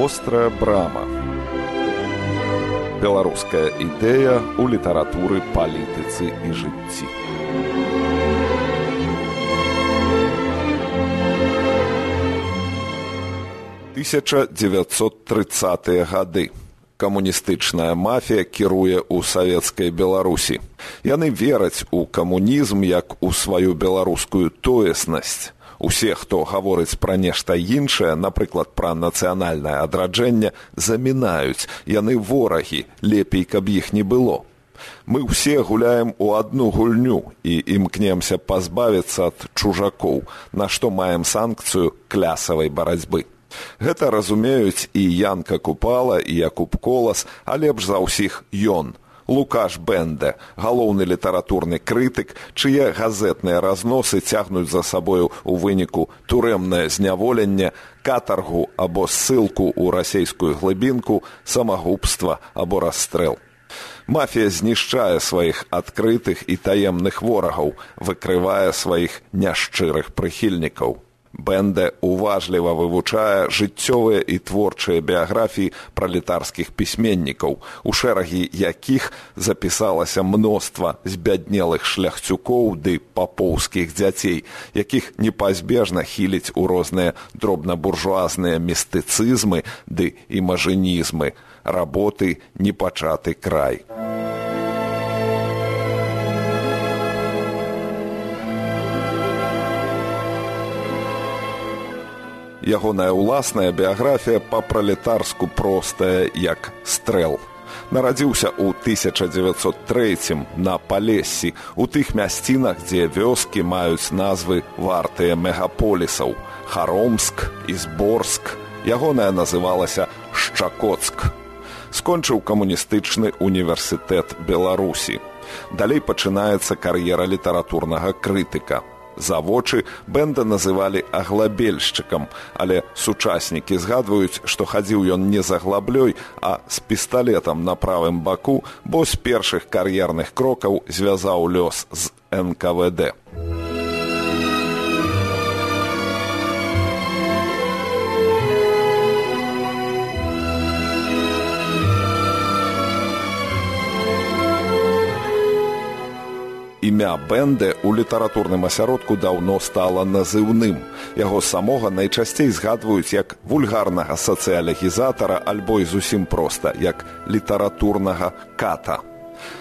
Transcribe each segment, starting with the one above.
вострая брама. Беларуская ідэя ў літаратуры палітыцы і жыцці. Тысяча девятьсот тридцатые гады. Камуністычная мафія кіруе ў савецкай беларусі. Яны вераць у камунізм як у сваю беларускую тоеснасць Усе, хто гаворыць пра нешта іншае, напрыклад, пра нацыянальнае адраджэнне, замінаюць, яны ворагі, лепей, каб іх не было. Мы ўсе гуляем у адну гульню і імкнемся пазбавіцца ад чужакоў, на што маем санкцыю клясавай барацьбы. Гэта разумеюць і Янка купала і Якуб колас, а лепш за ўсіх ён Лукаш Бэнде, галоўны літаратурны крытык, чые газетныя разносы цягнуць за сабою ў выніку турэмнае зняволенне, катаргу або ссылку ў расейскую глыбінку, самагубства або расстрэл. Мафія знішчае сваіх адкрытых і таемных ворагаў, выкрывае сваіх няшчырых прыхільнікаў. Бэнде уважліва вывучае жыццёвыя і творчыя біяграфіі пралетарскіх пісьменнікаў, у шэрагі якіх запісалася мноства збяднелых шляхцюкоў ды папоўскіх дзяцей, якіх непазбежна хіліць у розныя дробнабуржуазныя містыцызмы ды імажынізмы, работы непачаты край. Ягоная ўласная біяграфія па-пралетарску простая як стрэл. Нарадзіўся ў 1903 на палесі у тых мясцінах, дзе вёскі маюць назвы вартыя мегаполісаў харомск і зборск ягоная называлася шчакоцк. Скончыў камуністычны універсітэт беларусі. Далей пачынаецца кар'ера літаратурнага крытыка за вочы бэнда называлі аглабельшчыкам, але сучаснікі згадваюць, што хадзіў ён не за глаблёй, а з пісталетам на правым баку, бо з першых кар'ерных крокаў звязаў лёс з НКВД. Імя бэнды ў літаратурным асяродку даўно стала назыўным. Яго самога найчасцей згадваюць як вульгарнага сацыялегізатара альбо і зусім проста як літаратурнага ката.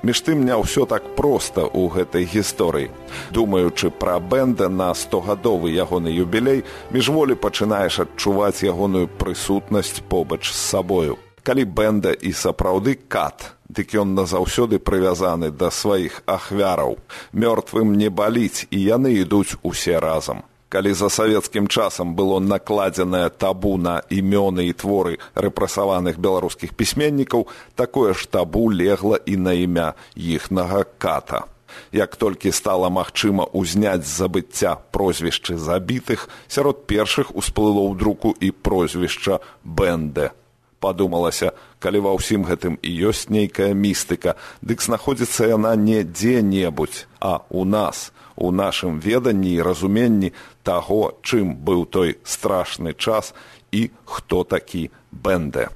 Між тым не ўсё так проста ў гэтай гісторыі. Думаючы пра бэнда на стогадовы ягоны юбілей, міжволі пачынаеш адчуваць ягоную прысутнасць побач з сабою. Калі бэнда і сапраўды кат, дык ён назаўсёды прывязаны да сваіх ахвяраў. Мёртвым не баліць і яны ідуць усе разам. Калі за савецкім часам было накладзенае табу на імёны і творы рэпрасаваных беларускіх пісьменнікаў такое ж табу легла і на імя іхнага ката. Як толькі стала магчыма ўзняць з забыцця прозвішчы забітых сярод першых усплыло ў друку і прозвішча бэнде падумалася калі ва ўсім гэтым і ёсць нейкая містыка дык знаходзіцца яна не дзе-небудзь а у нас у нашым веданні і разуменні таго чым быў той страшны час і хто такі бэнде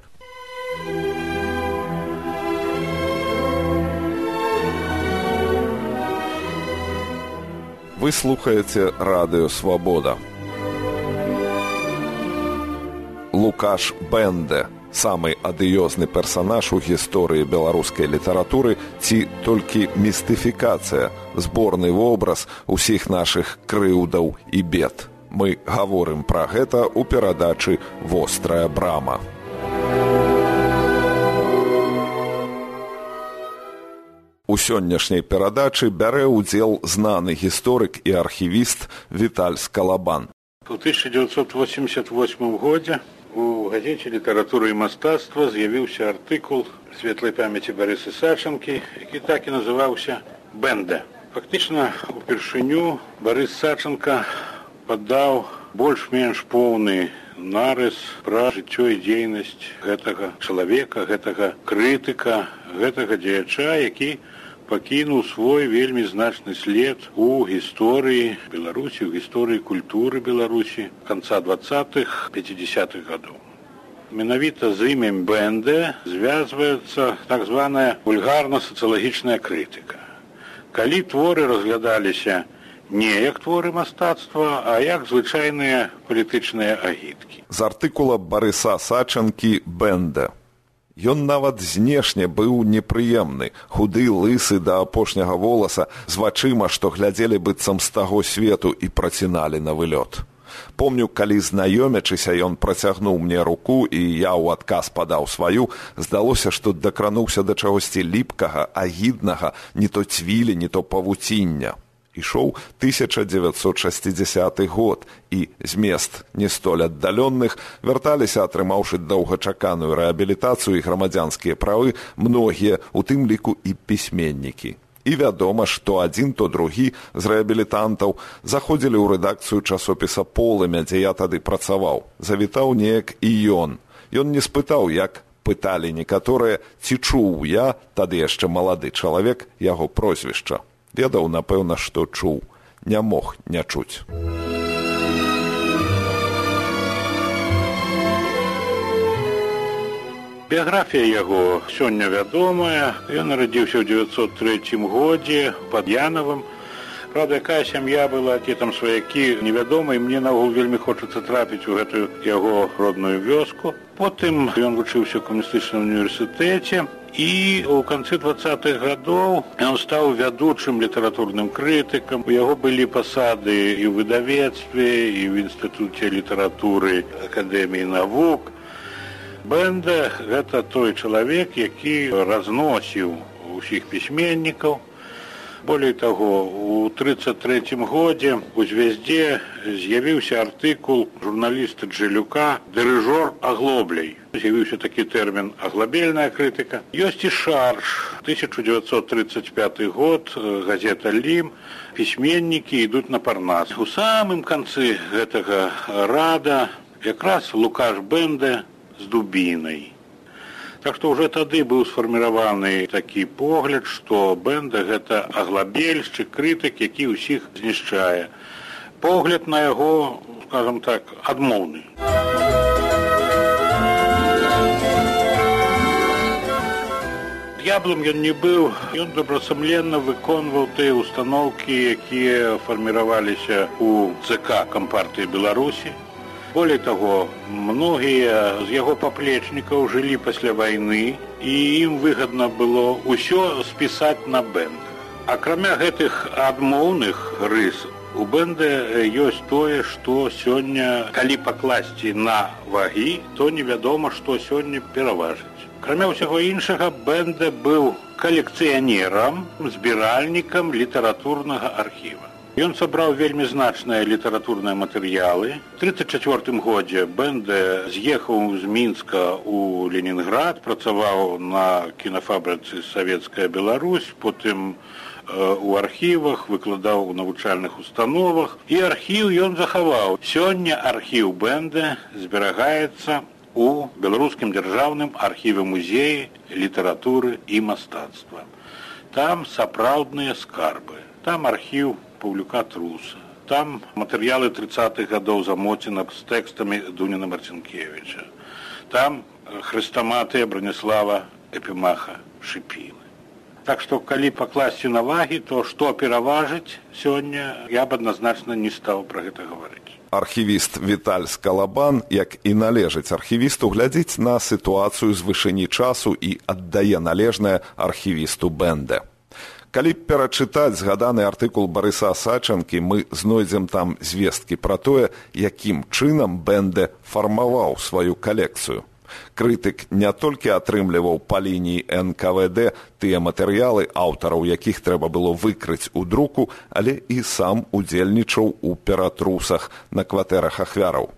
вы слухаеце радыё свабода. Лукаш бэнде самы адыёзны персанаж у гісторыі беларускай літаратуры ці толькі містыфікацыя зборны вобраз усіх нашых крыўдаў і бед. Мы гаворым пра гэта ў перадачы вострая брама у сённяшняй перадачы бярэ ўдзел знаны гісторык і архівіст віталь скалабан. У 1988 годзе у газеце літаратуры і мастацтва з'явіўся артыкул светлай памяці барысы сачанкі які так і называўся бэнда фактычна упершыню барыс сачанка падаў больш-менш поўны нарыс пра жыццё і дзейнасць гэтага чалавека гэтага крытыка гэтага дзеяча які пакінуў свой вельмі значны след у гісторыі беларусі у гісторыі культуры беларусі конца двадцатых пятидесятых годов менавіта з імем бэнды звязваецца так званая вульгарна-сацыялагічная крытыка. Калі творы разглядаліся не як творы мастацтва, а як звычайныя палітычныя агіткі. З артыкула Барыса Сачанкі Бэнда. Ён нават знешне быў непрыемны, худы лысы да апошняга воласа з вачыма, што глядзелі быццам з таго свету і праціналі на вылёт. Помню, калі знаёмячыся ён працягнуў мне руку і я ў адказ падаў сваю, здалося, што дакрануўся да чагосьці ліпкага, агіднага, не то цвілі, не то павуціння ішоў 1960 год і змест не столь аддаленных вярталіся атрымаўшы доўгачаканую рэабілітацыю і грамадзянскія правы многія у тым ліку і пісьменнікі. І вядома што адзін то другі з рэабілітантаў заходзілі ў рэдакцыю часопіса полымя дзе я тады працаваў. Завітаў неяк і ён. Ён не спытаў як пыталі некаторыя ці чуў я тады яшчэ малады чалавек яго прозвішча ведаў напэўна што чуў. Не мог не чуць. Біяграфія яго сёння вядомая. Ён нарадзіўся ў 903 годзе под янавым Правда, якая сям'я была ці там сваякі невядомай мне наогул вельмі хочацца трапіць у гэтую яго родную вёску. Потым ён вучыўся ў камуністычным універсітэце і у канцы двадцатых гадоў ён стаў вядучым літаратурным крытыкам. У яго былі пасады і ў выдавецтве і ў інстытуце літаратуры акадэміі навук. Бэнда гэта той чалавек які разносіў усіх пісьменнікаў болей таго у тридцать третьем годзе у звездзе з'явіўся артыкул журналіста джелюка дырыжор аглобляй з'явіўся такі тэрмін аглабельная крытыка ёсць і шарж 1935 год газета лім пісьменнікі ідуць на парнас. У самым канцы гэтага рада якраз лукаш бэнда з дубінай Так што ўжо тады быў сфарміраваны такі погляд, што бэнда гэта аглабельшчы крытык, які ўсіх знішчае. Погляд на яго, скажем так, адмоўны. Яблым ён не быў, ён добрасамленна выконваў тыя установкі, якія фарміраваліся ў ЦК кампартыі Беларусі болей таго многія з яго паплечнікаў жылі пасля вайны і ім выгадна было ўсё спісаць на бэнд. Акрамя гэтых адмоўных рыс у бэнды ёсць тое што сёння калі пакласці на вагі то невядома што сёння пераважыць. Акрамя ўсяго іншага бэнда быў калекцыянерам збіральнікам літаратурнага архіва Ён сабраў вельмі значныя літаратурныя матэрыялы. 34 годзе бэнда з'ехаў з мінска ў Ленінград, працаваў на кінафабрыцы савецкая Беларусь, потым у архівах выкладаў у навучальных установах і архіў ён захаваў. Сёння архіў бэнда зберагаецца у беларускім дзяржаўным архіве музеі літаратуры і мастацтва. Там сапраўдныя скарбы. Там архіў паўлюка труса. Там матэрыялы 30-х гадоў замотена з тэкстамі Дуніна Марцінкевіча. Там хрыстаматыя Браніслава Эпімаха шыпілы. Так што калі пакласці на вагі, то што пераважыць сёння я б адназначна не стаў пра гэта гаварыць. Архівіст Віталь Скалабан, як і належыць архівісту глядзіць на сітуацыю з вышыні часу і аддае належнае архівісту Бэнде. Калі перачытаць згаданы артыкул барыса сачанкі мы знойдзем там звесткі пра тое якім чынам бэнде фармаваў сваю калекцыю. Крытык не толькі атрымліваў па лініі нквд тыя матэрыялы аўтараў якіх трэба было выкрыць у друку але і сам удзельнічаў у ператрусах на кватэрах ахвяраў.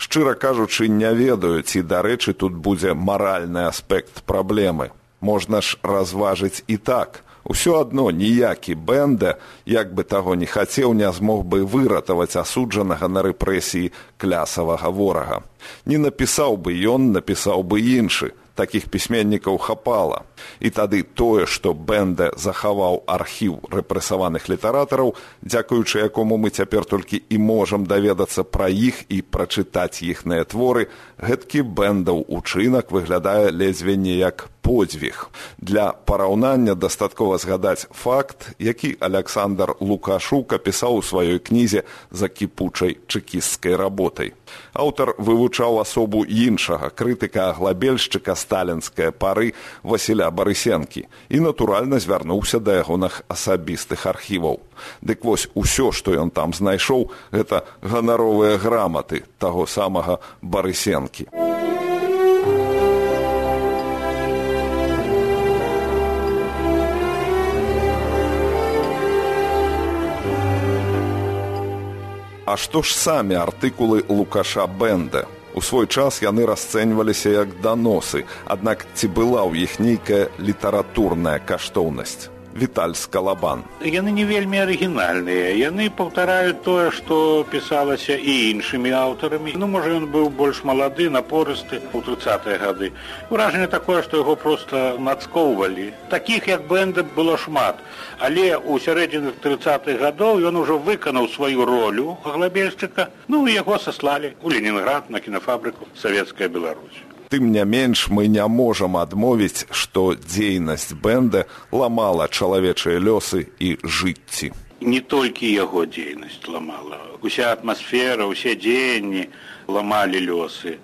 Шчыра кажучы не ведаю ці дарэчы тут будзе маральны аспект праблемы. Можна ж разважыць і так Усё адно ніякі бэнда, як бы таго не хацеў, не змог бы выратаваць асуджанага на рэпрэсіі клясавага ворага. Не напісаў бы ён, напісаў бы іншы, такіх пісьменнікаў хапала. І тады тое, што Бэнда захаваў архіў рэпрэсаваных літаратараў, дзякуючы якому мы цяпер толькі і можам даведацца пра іх і прачытаць іхныя творы, гэткі бэндаў учынак выглядае ледзьве не як подзвіг. Для параўнання дастаткова згадаць факт, які Александр Лукашук апісаў у сваёй кнізе за кіпучай чэкісцкай работай. Аўтар вывучаў асобу іншага крытыка глабельшчыка сталінскай пары Васіля Барысенкі і, натуральна, звярнуўся да ягоных асабістых архіваў. Дык вось усё, што ён там знайшоў, гэта ганаровыя граматы таго самага Барысенкі. А што ж самі артыкулы лукаша бэнда у свой час яны расцэньваліся як даносы аднак ці была ў іх нейкая літаратурная каштоўнасць Віталь скалабан. Яны не вельмі арыгінальныя. Яны паўтараюць тое, што пісалася і іншымі аўтарамі. Ну можа ён быў больш малады, напорысты у тридцатыя гады. Уражанне такое, што яго проста нацкоўвалі. Такіх як бэнда было шмат. Але ў сярэдзіных тридцатых гадоў ён ужо выканаў сваю ролю глабельшчыка. Ну яго саслалі у Ленінград на кінафабрыку савецкая Беларусь тым не менш мы не можам адмовіць што дзейнасць бэнда ламала чалавечыя лёсы і жыцці не толькі яго дзейнасць ламала уся атмасфера усе дзеянні ламалі лёсы.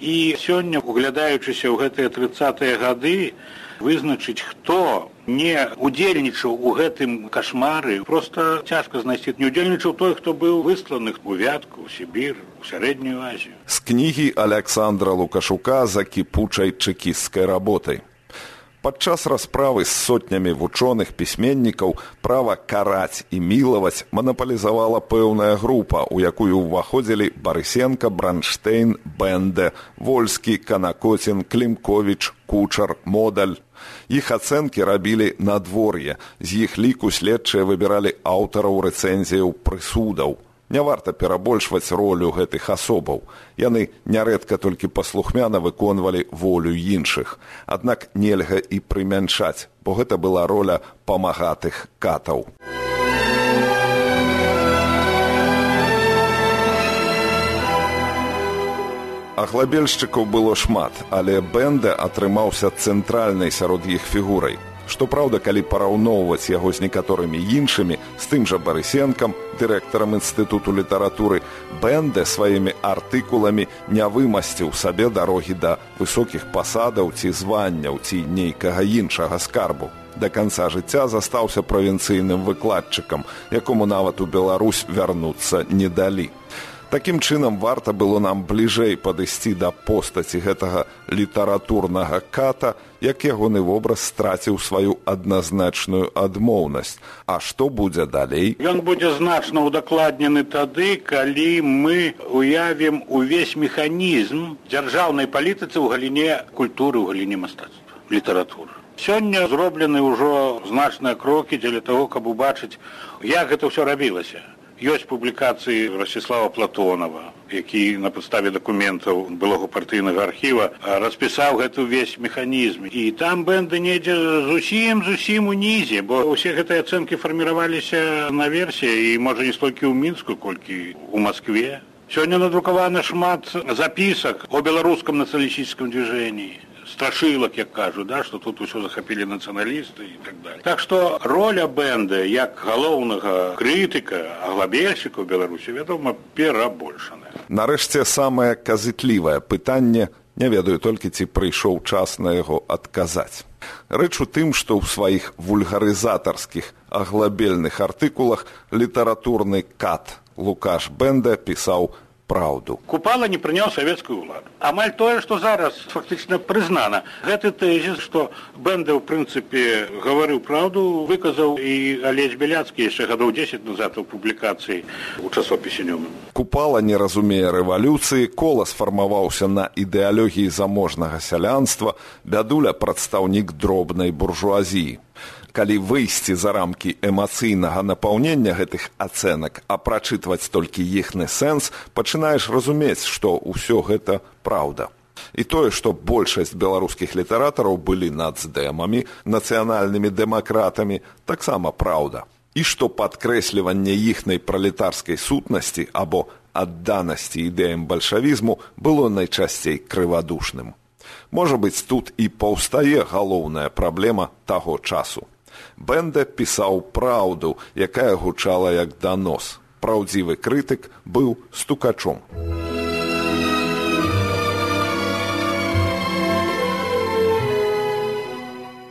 І сёння углядаючыся ў гэтыя тридцатыя гады вызначыць хто не удзельнічаў у гэтым кашмары. Просто цяжка знайсці. Не удзельнічаў той хто быў высланых у вятку сібір у сярэднюю азію. З кнігі александра лукашука за кіпучай чэкісцкай работай. Падчас расправы з сотнямі вучоных пісьменнікаў права караць і мілаваць манапалізавала пэўная група, у якую ўваходзілі Барысенка, Бранштейн, Бэнде, Вольскі, Канакоцін, Клімковіч, Кучар, Модаль. Іх ацэнкі рабілі надвор'е. З іх ліку следчыя выбіралі аўтараў рэцэнзіяў прысудаў. Не варта перабольшваць ролю гэтых асобаў. Яны нярэдка толькі паслухмяна выконвалі волю іншых. Аднак нельга і прымянчаць бо гэта была роля памагатых катаў аглабельшчыкаў было шмат але бэнда атрымаўся цэнтральнай сярод іх фігурай Што праўда, калі параўноўваць яго з некаторымі іншымі з тым жа барысенкам, дырэктарам інстытуту літаратуры, бэнда сваімі артыкуламі не вымасціў сабе дарогі да высокіх пасадаў ці званняў ці нейкага іншага скарбу. Да канца жыцця застаўся правінцыйным выкладчыкам, якому нават у Беларусь вярнуцца не далі. Такім чынам варта было нам бліжэй падысці да постаці гэтага літаратурнага ката, як ягоны вобраз страціў сваю адназначную адмоўнасць. А што будзе далей? Ён будзе значна ўдакладнены тады, калі мы уявім увесь механізм дзяржаўнай палітыцы ў галіне культуры ў галіне мастацтва літаратуры. Сёння зроблены ўжо значныя крокі дзеля таго, каб убачыць, як гэта ўсё рабілася ёсць публікацыі расіслава платонова які на падставе дакументаў былога партыйнага архіва распісаў гэты ўвесь механізм. І там бэнды недзе зусім зусім унізе бо ўсе гэтыя ацэнкі фарміраваліся на версіі і можа не столькі ў мінску колькі у москве сёння надрукавана шмат запісак о беларускам нацыялістычскім движении страшылак як кажу да что тут усё захапілі нацыяналісты і так далее. Так что роля бэнда як галоўнага крытыка аглабельщика беларусі вядома перабольшаная. Нарэшце самае казытлівае пытанне не ведаю толькі ці прыйшоў час на яго адказаць. Рэч у тым што ў сваіх вульгарызатарскіх аглабельных артыкулах літаратурны кат лукаш бэнда пісаў праўду. Купала не прыняў савецкую ўладу. Амаль тое, што зараз фактычна прызнана. Гэты тэзіс, што Бэнда ў прынцыпе гаварыў праўду, выказаў і Алесь Бяляцкі яшчэ гадоў 10 назад у публікацыі ў часопісе Нёман. Купала не разумее рэвалюцыі, кола сфармаваўся на ідэалогіі заможнага сялянства, бядуля прадстаўнік дробнай буржуазіі калі выйсці за рамкі эмацыйнага напаўнення гэтых ацэнак а прачытваць толькі іхны сэнс пачынаеш разумець што ўсё гэта праўда І тое, што большасць беларускіх літаратараў былі нацдэмамі, нацыянальнымі дэмакратамі, таксама праўда. І што падкрэсліванне іхнай пралетарскай сутнасці або адданасці ідэям бальшавізму было найчасцей крывадушным. Можа быць, тут і паўстае галоўная праблема таго часу. Бэнда пісаў праўду, якая гучала як данос. Праўдзівы крытык быў стукачом.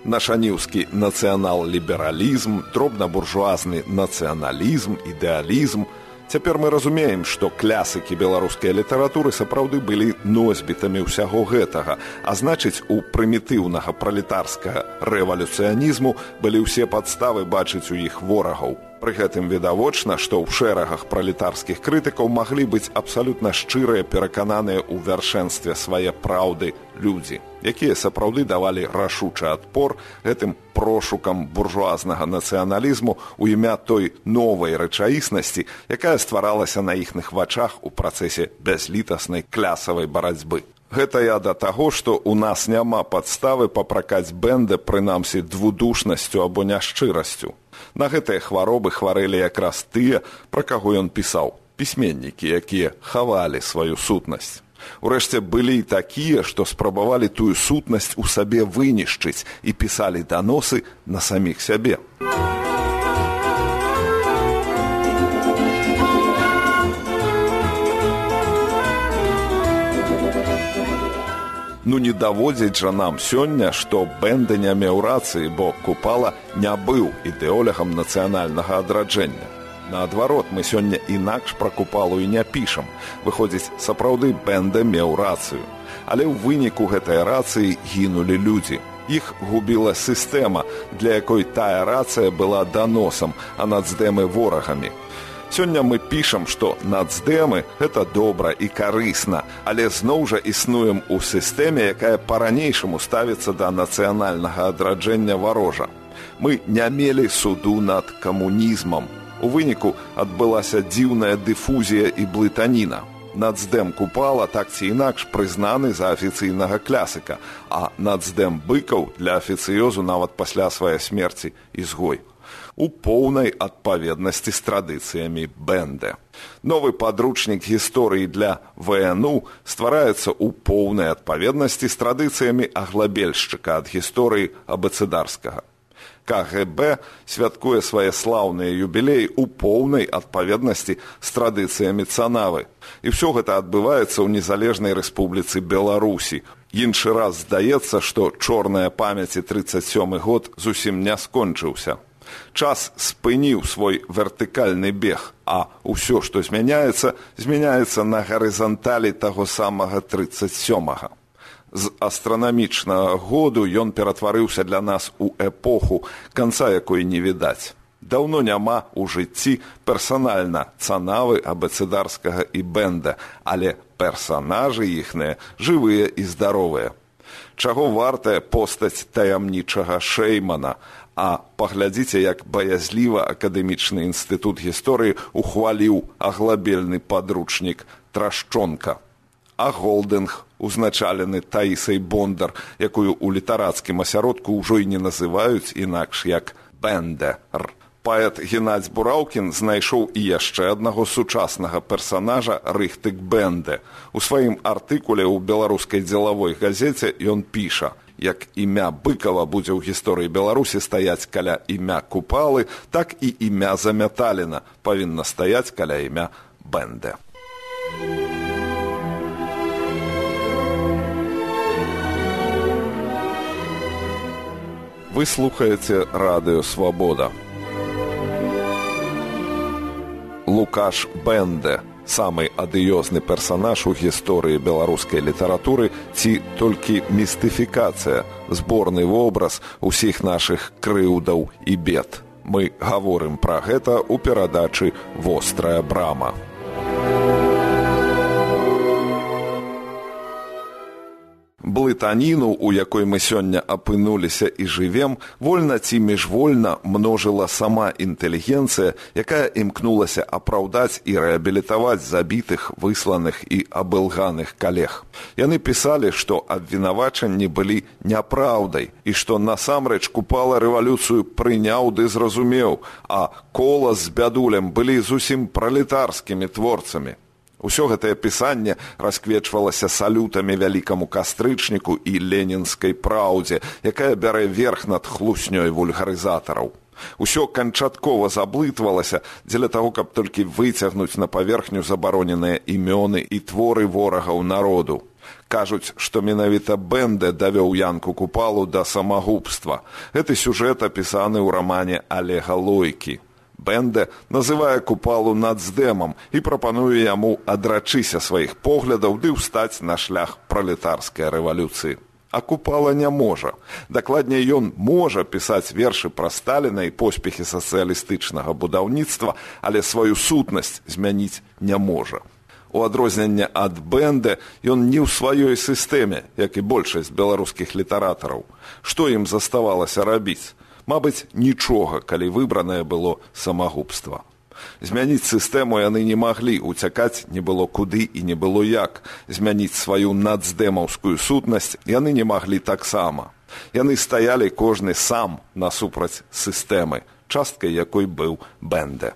Нашаніўскі нацыянал-лібералізм, дробнабуржуазны нацыяналізм, ідэалізм, Цяпер мы разумеем, што клясыкі беларускай літаратуры сапраўды былі носьбітамі ўсяго гэтага, а значыць, у прымітыўнага пралетарскага рэвалюцыянізму былі ўсе падставы бачыць у іх ворагаў. Пры гэтым відавочна, што ў шэрагах пралетарскіх крытыкаў маглі быць абсалютна шчырыя перакананыя ў вяршэнстве свае праўды людзі, якія сапраўды давалі рашучы адпор гэтым прошукам буржуазнага нацыяналізму ў імя той новай рэчаіснасці, якая стваралася на іхных вачах у працэсе бязлітаснай клясавай барацьбы. Гэта я да таго, што ў нас няма падставы папракаць бэнды прынамсі двудушнасцю або няшчырасцю. На гэтыя хваробы хварэлі якраз тыя, пра каго ён пісаў пісьменнікі, якія хавалі сваю сутнасць. Урэшце былі і такія, што спрабавалі тую сутнасць у сабе вынішчыць і пісалі даносы на саміх сябе. Ну не даводзіць жа нам сёння, што бэнды не меў рацыі, бо купала не быў ідэолягам нацыянальнага адраджэння. Наадварот, мы сёння інакш пра купалу і не пішам. Выходзіць, сапраўды бэнда меў рацыю. Але ў выніку гэтай рацыі гінулі людзі. Іх губіла сістэма, для якой тая рацыя была даносам, а нацдэмы ворагамі. Сёння мы пішам, што нацдэмы гэта добра і карысна, але зноў жа існуем у сістэме, якая па-ранейшаму ставіцца да нацыянальнага адраджэння варожа. Мы не мелі суду над камунізмам. У выніку адбылася дзіўная дыфузія і блытаніна. Нацдэм купала так ці інакш прызнаны за афіцыйнага клясыка, а нацдэм быкаў для афіцыёзу нават пасля свае смерці ізгой у поўнай адпаведнасці з традыцыямі бэнды. Новы падручнік гісторыі для ВНУ ствараецца ў поўнай адпаведнасці з традыцыямі аглабельшчыка ад гісторыі абацыдарскага. КГБ святкуе свае слаўныя юбілеі ў поўнай адпаведнасці з традыцыямі цанавы. І ўсё гэта адбываецца ў незалежнай рэспубліцы Беларусі. Іншы раз здаецца, што чорная памяці 37 год зусім не скончыўся час спыніў свой вертыкальны бег, а ўсё, што змяняецца, змяняецца на гарызанталі таго самага 37. -го. З астранамічнага году ён ператварыўся для нас у эпоху, канца якой не відаць. Даўно няма ў жыцці персанальна цанавы абацыдарскага і бэнда, але персанажы іхныя жывыя і здаровыя. Чаго вартая постаць таямнічага шэймана, А паглядзіце, як баязліва акадэмічны інстытут гісторыі ухваліў аглабельны падручнік трашчонка. А голдынг, узначалены таісай бондар, якую ў літарацкім асяродку ўжо і не называюць інакш як бэндер. Паэт Геннадзь Бураўкін знайшоў і яшчэ аднаго сучаснага персанажа рыхтык бэнды. У сваім артыкуле ў беларускай дзелавой газеце ён піша: як імя быкова будзе ў гісторыі беларусі стаяць каля імя купалы так і імя замяталіна павінна стаяць каля імя бэнды вы слухаеце радыё свабода. Лукаш бэнде самы адыёзны персанаж у гісторыі беларускай літаратуры ці толькі містыфікацыя зборны вобраз усіх нашых крыўдаў і бед. Мы гаворым пра гэта ў перадачы вострая брама Блытаніну, у якой мы сёння апынуліся і жывем, вольна ці міжвольна множыла сама інтэлігенцыя, якая імкнулася апраўдаць і рэабілітаваць забітых, высланых і абылганых калег. Яны пісалі, што абвінавачанні былі няпраўдай і што насамрэч купала рэвалюцыю прыняў ды зразумеў, а кола з бядулем былі зусім пралетарскімі творцамі. Усё гэтае пісанне расквечвалася салютамі вялікаму кастрычніку і ленінскай праўдзе, якая бярэ верх над хлуснёй вульгарызатараў. Усё канчаткова заблытвалася дзеля таго, каб толькі выцягнуць на паверхню забароненыя імёны і творы ворагаў народу. Кажуць, што менавіта бэнде давёў янку купалу да самагубства. Гэты сюжэт апісаны ў рамане Алега Лойкі. Бэнде называе купалу нацдэмам і прапануе яму адрачыся сваіх поглядаў ды ўстаць на шлях пралетарскай рэвалюцыі. А купала не можа. Дакладней ён можа пісаць вершы пра сталіна і поспехі сацыялістычнага будаўніцтва, але сваю сутнасць змяніць не можа. У адрозненне ад бэнды ён не ў сваёй сістэме, як і большасць беларускіх літаратараў. Што ім заставалася рабіць? Мабыць, нічога, калі выбранае было самагубства. Змяніць сістэму яны не маглі, уцякаць не было куды і не было як. Змяніць сваю нацдэмаўскую сутнасць яны не маглі таксама. Яны стаялі кожны сам насупраць сістэмы, часткай якой быў бэнде.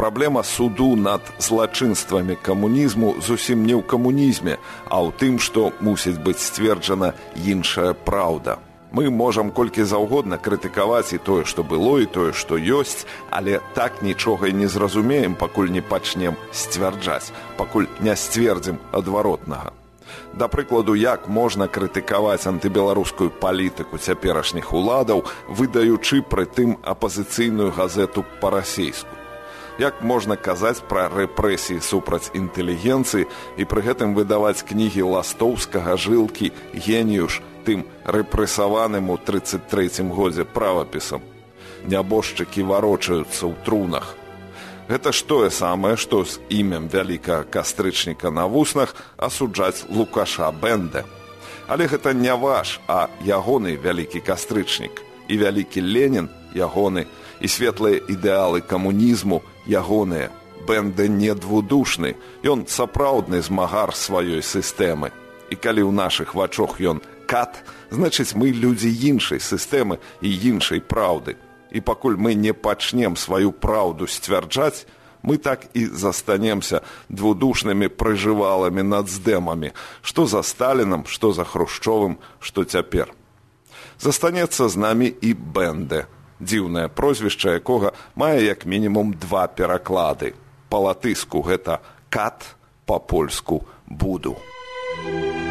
Праблема суду над злачынствамі камунізму зусім не ў камунізме, а ў тым, што мусіць быць сцверджана іншая праўда. Мы можам колькі заўгодна крытыкаваць і тое, што было і тое, што ёсць, але так нічога і не зразумеем, пакуль не пачнем сцвярджаць, пакуль не сцвердзім адваротнага. Да прыкладу, як можна крытыкаваць антыбеларускую палітыку цяперашніх уладаў, выдаючы пры тым апазіцыйную газету па-расейску як можна казаць пра рэпрэсіі супраць інтэлігенцыі і пры гэтым выдаваць кнігі ластоўскага жылкі геніюш тым рэпрэсаваным у 33 годзе правапісам. Нябожчыкі варочаюцца ў трунах. Гэта ж тое самае, што з імем вялікага кастрычніка на вуснах асуджаць лукаша бэнде. Але гэта не ваш, а ягоны вялікі кастрычнік і вялікі ленін ягоны і светлыя ідэалы камунізму ягоныя. Бэнды не двудушны, ён сапраўдны змагар сваёй сістэмы. І калі ў нашых вачох ён кат, значыць мы людзі іншай сістэмы і іншай праўды. І пакуль мы не пачнем сваю праўду сцвярджаць, мы так і застанемся двудушнымі прыжываламі над здэмамі, што за сталінам, што за хрушчовым, што цяпер. Застанецца з намі і бэнды дзіўнае прозвішча якога мае як мінімум два пераклады па латыску гэта кат па-польску буду. Thank you